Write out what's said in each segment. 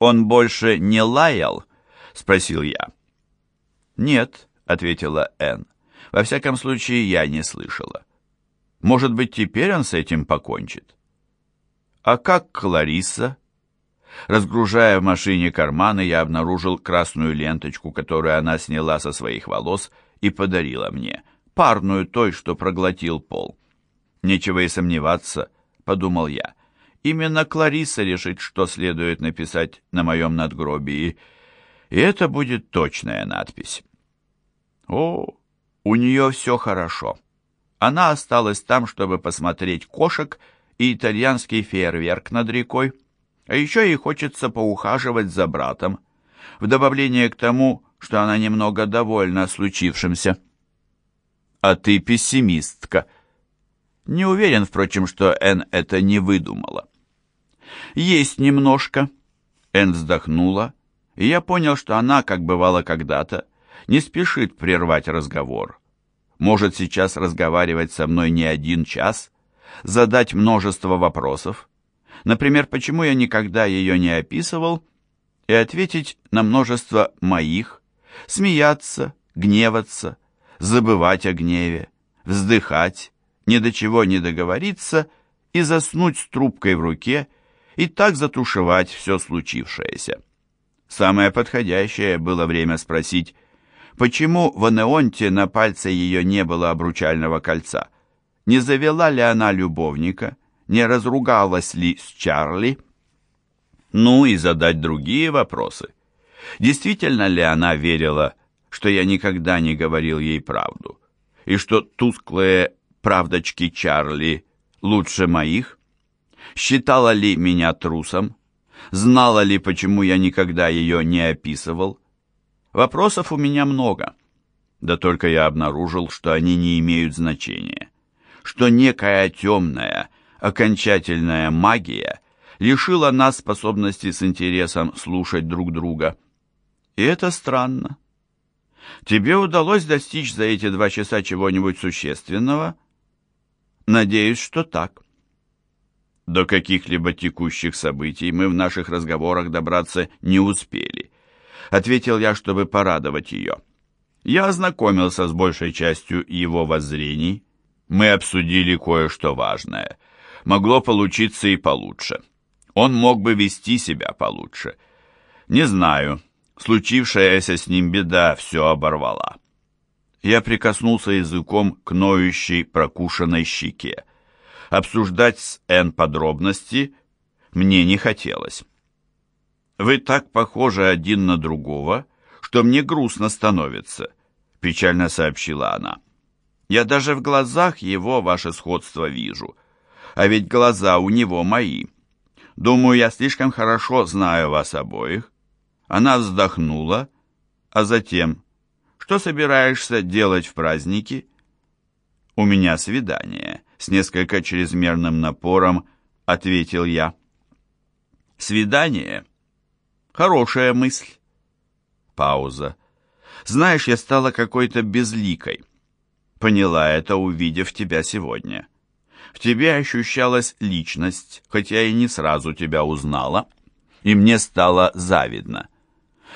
он больше не лаял?» — спросил я. «Нет», — ответила Энн. «Во всяком случае, я не слышала. Может быть, теперь он с этим покончит?» «А как Клариса?» Разгружая в машине карманы, я обнаружил красную ленточку, которую она сняла со своих волос и подарила мне, парную той, что проглотил пол. «Нечего и сомневаться», — подумал я. «Именно Клариса решит, что следует написать на моем надгробии, и это будет точная надпись». «О, у нее все хорошо. Она осталась там, чтобы посмотреть кошек и итальянский фейерверк над рекой». А еще ей хочется поухаживать за братом, в добавление к тому, что она немного довольна случившимся. А ты пессимистка. Не уверен, впрочем, что Энн это не выдумала. Есть немножко. Энн вздохнула, и я понял, что она, как бывало когда-то, не спешит прервать разговор. Может сейчас разговаривать со мной не один час, задать множество вопросов, Например, почему я никогда ее не описывал, и ответить на множество моих, смеяться, гневаться, забывать о гневе, вздыхать, ни до чего не договориться и заснуть с трубкой в руке и так затушевать все случившееся. Самое подходящее было время спросить, почему в Анеонте на пальце ее не было обручального кольца, не завела ли она любовника, не разругалась ли с Чарли. Ну и задать другие вопросы. Действительно ли она верила, что я никогда не говорил ей правду, и что тусклые правдочки Чарли лучше моих? Считала ли меня трусом? Знала ли, почему я никогда ее не описывал? Вопросов у меня много. Да только я обнаружил, что они не имеют значения. Что некая темная, окончательная магия лишила нас способности с интересом слушать друг друга. И это странно. Тебе удалось достичь за эти два часа чего-нибудь существенного? Надеюсь, что так. До каких-либо текущих событий мы в наших разговорах добраться не успели. Ответил я, чтобы порадовать ее. Я ознакомился с большей частью его воззрений. Мы обсудили кое-что важное — могло получиться и получше. Он мог бы вести себя получше. Не знаю, случившаяся с ним беда все оборвала. Я прикоснулся языком к ноющей прокушенной щеке. Обсуждать с Н подробности мне не хотелось. «Вы так похожи один на другого, что мне грустно становится», — печально сообщила она. «Я даже в глазах его ваше сходство вижу а ведь глаза у него мои. Думаю, я слишком хорошо знаю вас обоих». Она вздохнула, а затем, «Что собираешься делать в праздники?» «У меня свидание», — с несколько чрезмерным напором ответил я. «Свидание? Хорошая мысль». Пауза. «Знаешь, я стала какой-то безликой. Поняла это, увидев тебя сегодня. В тебе ощущалась личность, хотя и не сразу тебя узнала, и мне стало завидно.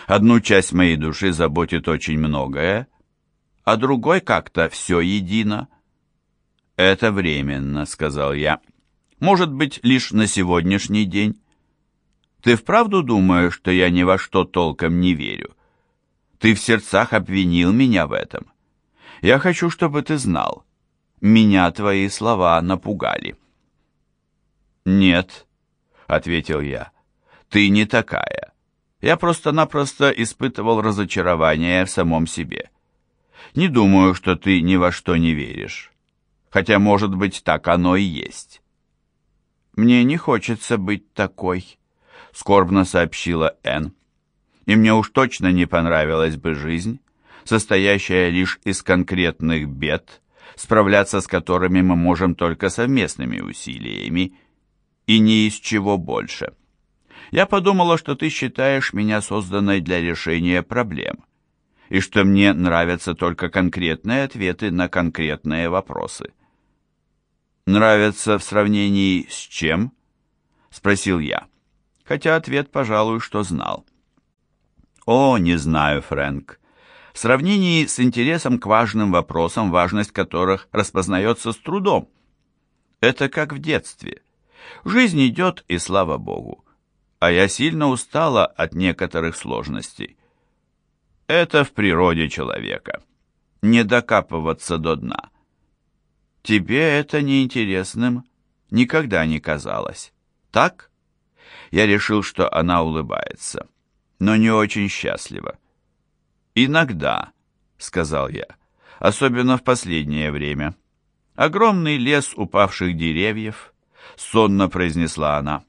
Одну часть моей души заботит очень многое, а другой как-то все едино. «Это временно», — сказал я. «Может быть, лишь на сегодняшний день. Ты вправду думаешь, что я ни во что толком не верю? Ты в сердцах обвинил меня в этом. Я хочу, чтобы ты знал. Меня твои слова напугали. «Нет», — ответил я, — «ты не такая. Я просто-напросто испытывал разочарование в самом себе. Не думаю, что ты ни во что не веришь. Хотя, может быть, так оно и есть». «Мне не хочется быть такой», — скорбно сообщила Энн. «И мне уж точно не понравилась бы жизнь, состоящая лишь из конкретных бед, справляться с которыми мы можем только совместными усилиями, и ни из чего больше. Я подумала, что ты считаешь меня созданной для решения проблем, и что мне нравятся только конкретные ответы на конкретные вопросы. «Нравятся в сравнении с чем?» — спросил я. хотя ответ, пожалуй, что знал. «О, не знаю, Фрэнк. В сравнении с интересом к важным вопросам, важность которых распознается с трудом. Это как в детстве. Жизнь идет, и слава богу. А я сильно устала от некоторых сложностей. Это в природе человека. Не докапываться до дна. Тебе это неинтересным никогда не казалось. Так? Я решил, что она улыбается, но не очень счастлива. «Иногда», — сказал я, — «особенно в последнее время». Огромный лес упавших деревьев, сонно произнесла она.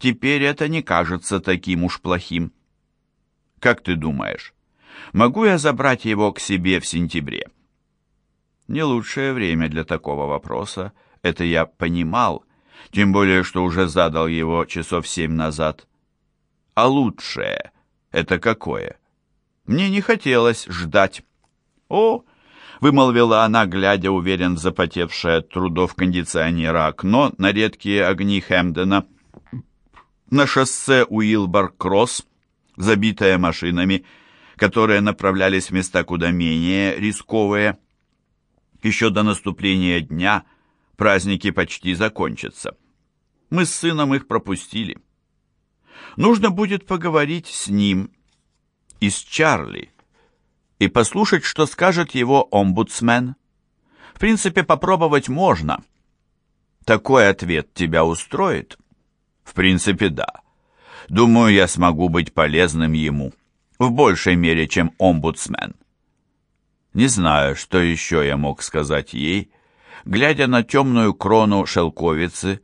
Теперь это не кажется таким уж плохим. Как ты думаешь, могу я забрать его к себе в сентябре? Не лучшее время для такого вопроса, это я понимал, тем более, что уже задал его часов семь назад. А лучшее — это какое? Мне не хотелось ждать. О, вымолвила она, глядя уверен в запотевшее от трудов кондиционера окно на редкие огни Хэмдена. На шоссе Уилбар-Кросс, забитое машинами, которые направлялись в места куда менее рисковые. Еще до наступления дня праздники почти закончатся. Мы с сыном их пропустили. Нужно будет поговорить с ним и с Чарли и послушать, что скажет его омбудсмен. В принципе, попробовать можно. Такой ответ тебя устроит? В принципе, да. Думаю, я смогу быть полезным ему. В большей мере, чем омбудсмен. Не знаю, что еще я мог сказать ей, глядя на темную крону шелковицы,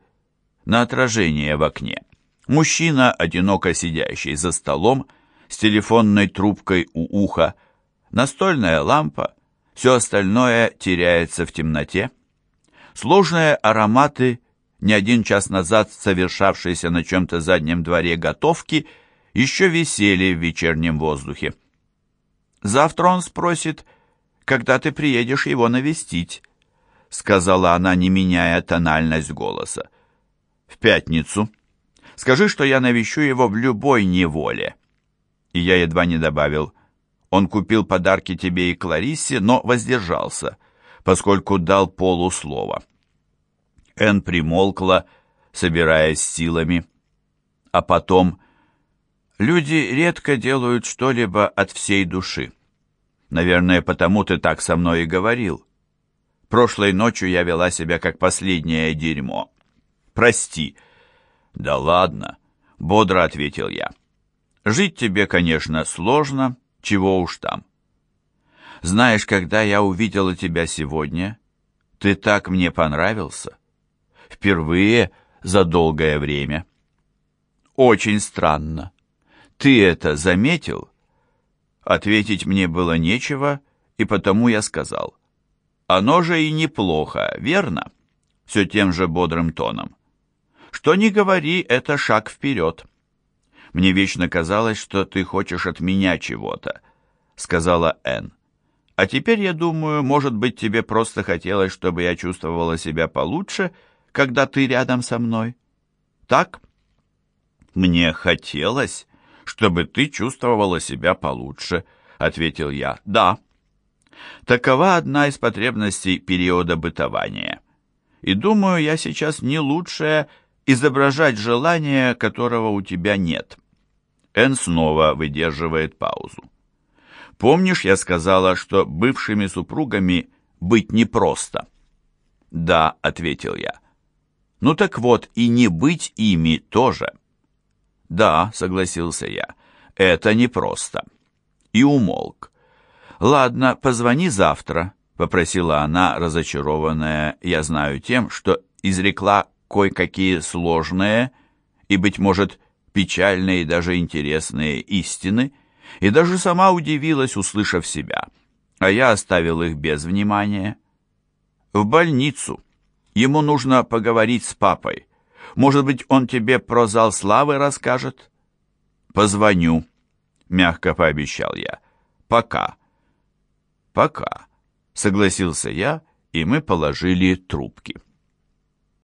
на отражение в окне. Мужчина, одиноко сидящий за столом, с телефонной трубкой у уха, настольная лампа, все остальное теряется в темноте. Сложные ароматы, не один час назад совершавшиеся на чем-то заднем дворе готовки, еще висели в вечернем воздухе. «Завтра он спросит, когда ты приедешь его навестить», сказала она, не меняя тональность голоса. «В пятницу. Скажи, что я навещу его в любой неволе». И я едва не добавил – он купил подарки тебе и Клариссе, но воздержался, поскольку дал полуслова. Эн примолкла, собираясь силами. А потом... Люди редко делают что-либо от всей души. Наверное, потому ты так со мной и говорил. Прошлой ночью я вела себя как последнее дерьмо. Прости. Да ладно, бодро ответил я. Жить тебе, конечно, сложно, чего уж там. Знаешь, когда я увидела тебя сегодня, ты так мне понравился. Впервые за долгое время. Очень странно. Ты это заметил? Ответить мне было нечего, и потому я сказал. Оно же и неплохо, верно? Все тем же бодрым тоном. Что ни говори, это шаг вперед. Мне вечно казалось, что ты хочешь от меня чего-то», — сказала Энн. «А теперь, я думаю, может быть, тебе просто хотелось, чтобы я чувствовала себя получше, когда ты рядом со мной. Так?» «Мне хотелось, чтобы ты чувствовала себя получше», — ответил я. «Да». Такова одна из потребностей периода бытования. И думаю, я сейчас не лучшее изображать желание, которого у тебя нет. Эн снова выдерживает паузу. «Помнишь, я сказала, что бывшими супругами быть непросто?» «Да», — ответил я. «Ну так вот, и не быть ими тоже». «Да», — согласился я, — «это непросто». И умолк. «Ладно, позвони завтра», — попросила она, разочарованная, я знаю тем, что изрекла кое-какие сложные и, быть может, печальные и даже интересные истины, и даже сама удивилась, услышав себя, а я оставил их без внимания. В больницу. Ему нужно поговорить с папой. Может быть, он тебе про зал славы расскажет? Позвоню, мягко пообещал я. Пока. Пока, согласился я, и мы положили трубки.